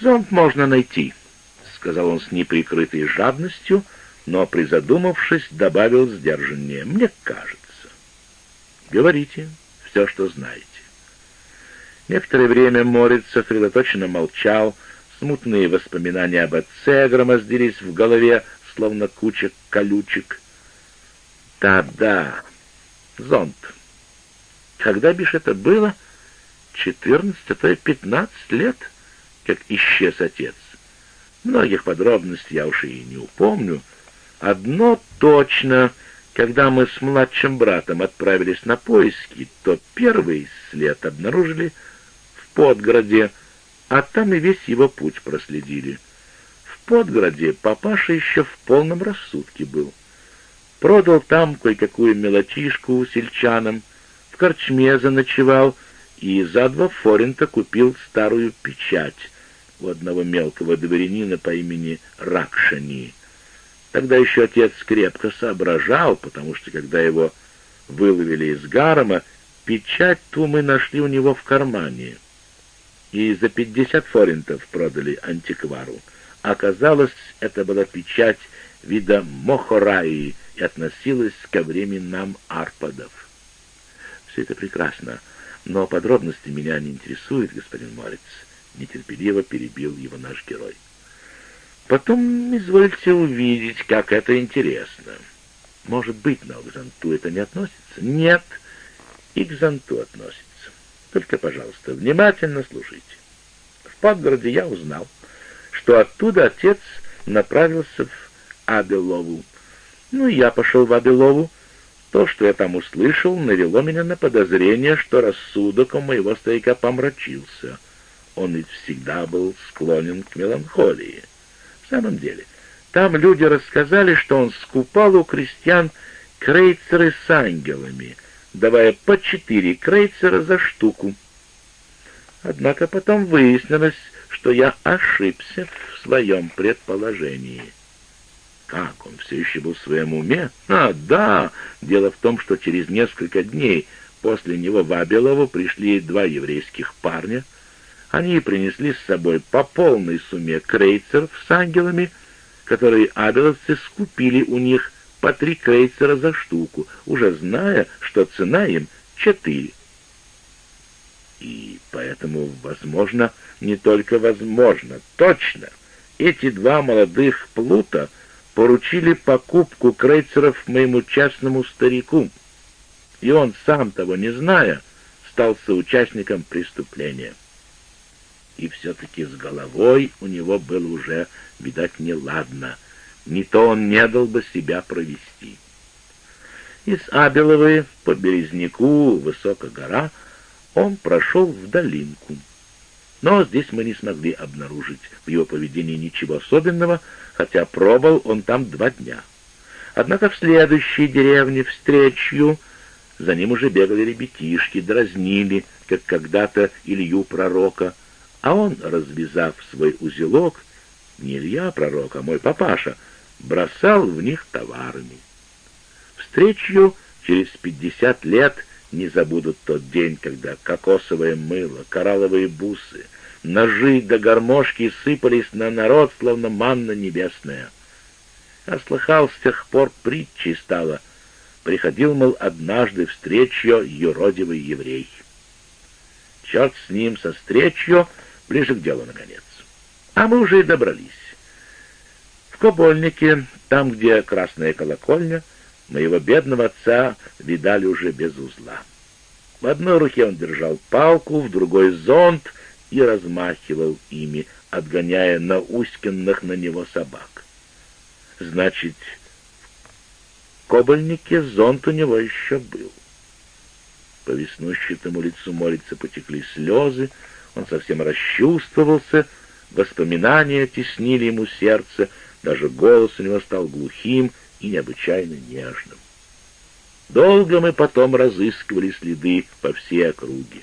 «Зонт можно найти», — сказал он с неприкрытой жадностью, но, призадумавшись, добавил сдержаннее. «Мне кажется». «Говорите все, что знаете». Некоторое время Морец сосредоточенно молчал, смутные воспоминания об отце громоздились в голове, словно куча колючек. «Да-да, зонт. Когда бишь это было? Четырнадцать, а то и пятнадцать лет, как исчез отец. Многих подробностей я уж и не упомню. Одно точно, когда мы с младшим братом отправились на поиски, то первый след обнаружили в Подгороде, а там и весь его путь проследили. В Подгороде папаша еще в полном рассудке был. Продал там кое-какую мелочишку сельчанам, в корчме заночевал и за два форинта купил старую печать у одного мелкого дворянина по имени Ракшани. Тогда еще отец крепко соображал, потому что когда его выловили из гарома, печать ту мы нашли у него в кармане — и за пятьдесят форинтов продали антиквару. Оказалось, это была печать вида Мохораи и относилась ко временам Арпадов. Все это прекрасно, но подробности меня не интересуют, господин Морец. Нетерпеливо перебил его наш герой. Потом извольте увидеть, как это интересно. Может быть, но к Зонту это не относится? Нет, и к Зонту относится. Только, пожалуйста, внимательно слушайте. В Подгороде я узнал, что оттуда отец направился в Абелову. Ну, я пошел в Абелову. То, что я там услышал, навело меня на подозрение, что рассудок у моего старика помрачился. Он ведь всегда был склонен к меланхолии. В самом деле, там люди рассказали, что он скупал у крестьян крейцеры с ангелами — давая по четыре крейцера за штуку. Однако потом выяснилось, что я ошибся в своем предположении. Как, он все еще был в своем уме? А, да, дело в том, что через несколько дней после него в Абелову пришли два еврейских парня. Они принесли с собой по полной сумме крейцеров с ангелами, которые абеловцы скупили у них по три крейсера за штуку, уже зная, что цена им четыре. И поэтому, возможно, не только возможно, точно, эти два молодых плута поручили покупку крейсеров моему частному старику, и он, сам того не зная, стал соучастником преступления. И все-таки с головой у него было уже, видать, неладно — не то он не дал бы себя провести. Из Абеловой по Березняку, высокая гора, он прошел в долинку. Но здесь мы не смогли обнаружить в его поведении ничего особенного, хотя пробыл он там два дня. Однако в следующей деревне встречью за ним уже бегали ребятишки, дразнили, как когда-то Илью пророка, а он, развязав свой узелок, не Илья пророк, а мой папаша — бросал в них товарами. Встречу через пятьдесят лет не забудут тот день, когда кокосовое мыло, коралловые бусы, ножи да гармошки сыпались на народ, словно манна небесная. А слыхал с тех пор притчей стало. Приходил, мол, однажды встречу юродивый еврей. Черт с ним, со встречью, ближе к делу, наконец. А мы уже и добрались. Кобольнике, там, где красная колокольня, моего бедного отца видали уже без узла. В одной руке он держал палку, в другой — зонт и размахивал ими, отгоняя науськенных на него собак. Значит, в Кобольнике зонт у него еще был. По веснущатому лицу Морица потекли слезы, он совсем расчувствовался, воспоминания теснили ему сердце — даже голос у него стал глухим и необычайно нежным. Долго мы потом разыскивали следы по всей округе,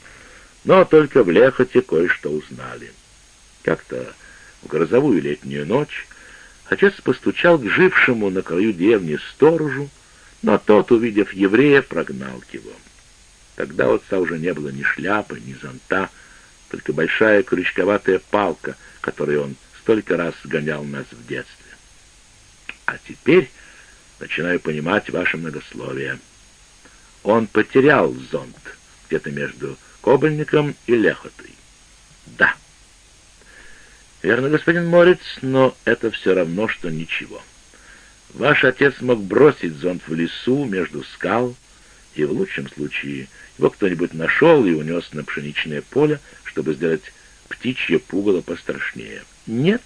но только в Лехоте кое-что узнали. Как-то в грозовую летнюю ночь отец постучал к жившему на краю деревни сторожу, но тот, увидев еврея, прогнал его. Тогда у отца уже не было ни шляпы, ни зонта, только большая крючковатая палка, которой он столько раз гонял нас в детстве. А теперь начинаю понимать ваше многословие. Он потерял зонт где-то между Кобальником и Лехотой. Да. Верно, господин Морец, но это все равно, что ничего. Ваш отец мог бросить зонт в лесу между скал, и в лучшем случае его кто-нибудь нашел и унес на пшеничное поле, чтобы сделать птичье пугало пострашнее. Нет,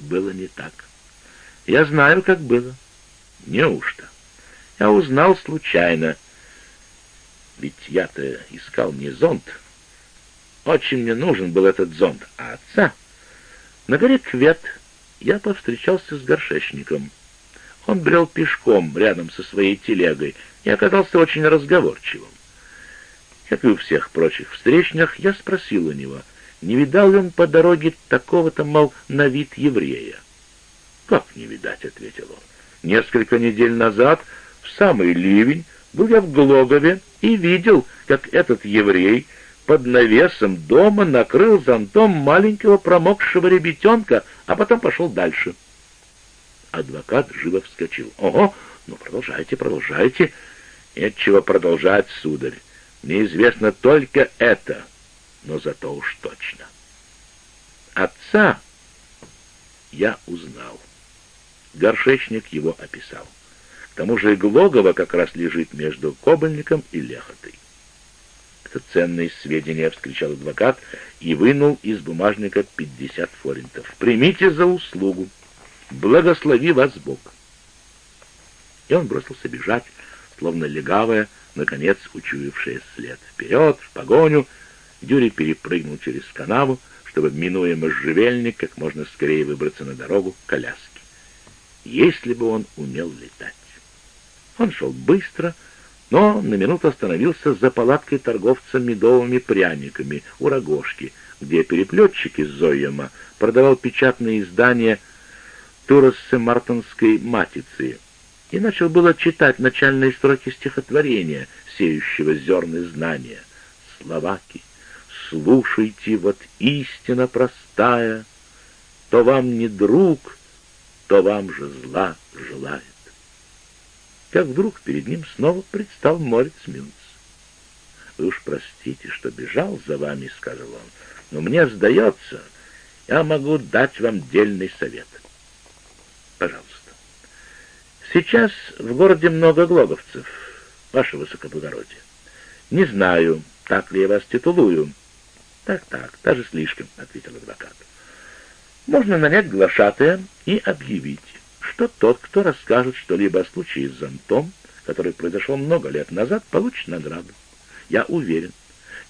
было не так. Я знаю, как было. Неужто? Я узнал случайно. Ведь я-то искал не зонт. Очень мне нужен был этот зонт, а отца. На горе Квет я повстречался с горшечником. Он брел пешком рядом со своей телегой и оказался очень разговорчивым. Как и у всех прочих встречных, я спросил у него, не видал ли он по дороге такого-то, мол, на вид еврея. «Как не видать?» — ответил он. «Несколько недель назад, в самый ливень, был я в Глогове и видел, как этот еврей под навесом дома накрыл зонтом маленького промокшего ребятенка, а потом пошел дальше». Адвокат живо вскочил. «Ого! Ну, продолжайте, продолжайте!» «Нет чего продолжать, сударь. Мне известно только это, но зато уж точно. Отца я узнал. Горшечник его описал. К тому же Глогова как раз лежит между Кобыльником и Лехотой. «Это ценные сведения», — вскричал адвокат и вынул из бумажника пятьдесят форинтов. «Примите за услугу. Благослови вас Бог». И он бросился бежать, словно легавая, наконец учуявшая след. Вперед, в погоню! Дюри перепрыгнул через канаву, чтобы, минуя можжевельник, как можно скорее выбраться на дорогу коляски. Если бы он умел летать. Он шел быстро, но на минуту остановился за палаткой торговца медовыми пряниками у рогожки, где переплетчик из Зойема продавал печатные издания Туроссе Мартонской матицы — и начал было читать начальные строки стихотворения, сеющего зерны знания. Словаки, слушайте, вот истина простая, то вам не друг, то вам же зла желает. Как вдруг перед ним снова предстал Морец Мюнц. «Вы уж простите, что бежал за вами», — сказал он, — «но мне сдается, я могу дать вам дельный совет. Пожалуйста, Сейчас в городе много глоговцев, ваше высокоблагородие. Не знаю, так ли я вас титулую. Так-так, даже слишком, — ответил адвокат. Можно нанять глашатая и объявить, что тот, кто расскажет что-либо о случае с зонтом, который произошел много лет назад, получит награду. Я уверен,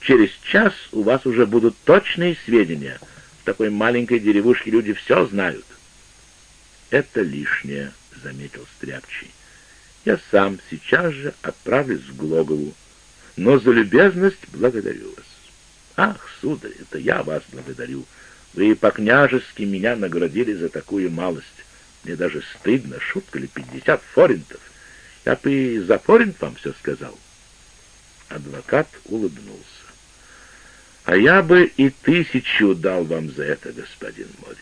через час у вас уже будут точные сведения. В такой маленькой деревушке люди все знают. Это лишнее, — заметил Стряпчий. «Я сам сейчас же отправлюсь в Глогову, но за любезность благодарю вас». «Ах, сударь, это я вас благодарю. Вы по-княжески меня наградили за такую малость. Мне даже стыдно, шутка ли, пятьдесят форинтов. Я бы и за форинт вам все сказал». Адвокат улыбнулся. «А я бы и тысячу дал вам за это, господин Морец».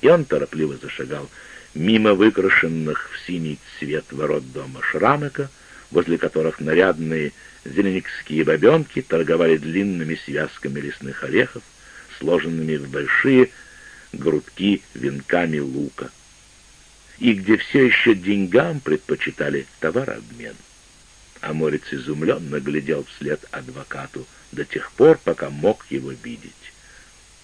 И он торопливо зашагал мимо выкрашенных в синий цвет ворот дома Шрамека, возле которых нарядные зеленикские бабенки торговали длинными связками лесных орехов, сложенными в большие грудки венками лука, и где все еще деньгам предпочитали товарообмен. А Морец изумленно глядел вслед адвокату до тех пор, пока мог его видеть.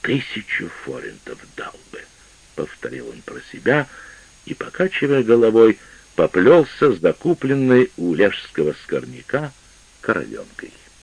«Тысячу форинтов дал бы», — повторил он про себя, — и, покачивая головой, поплелся с докупленной у лежского скорняка коровенкой.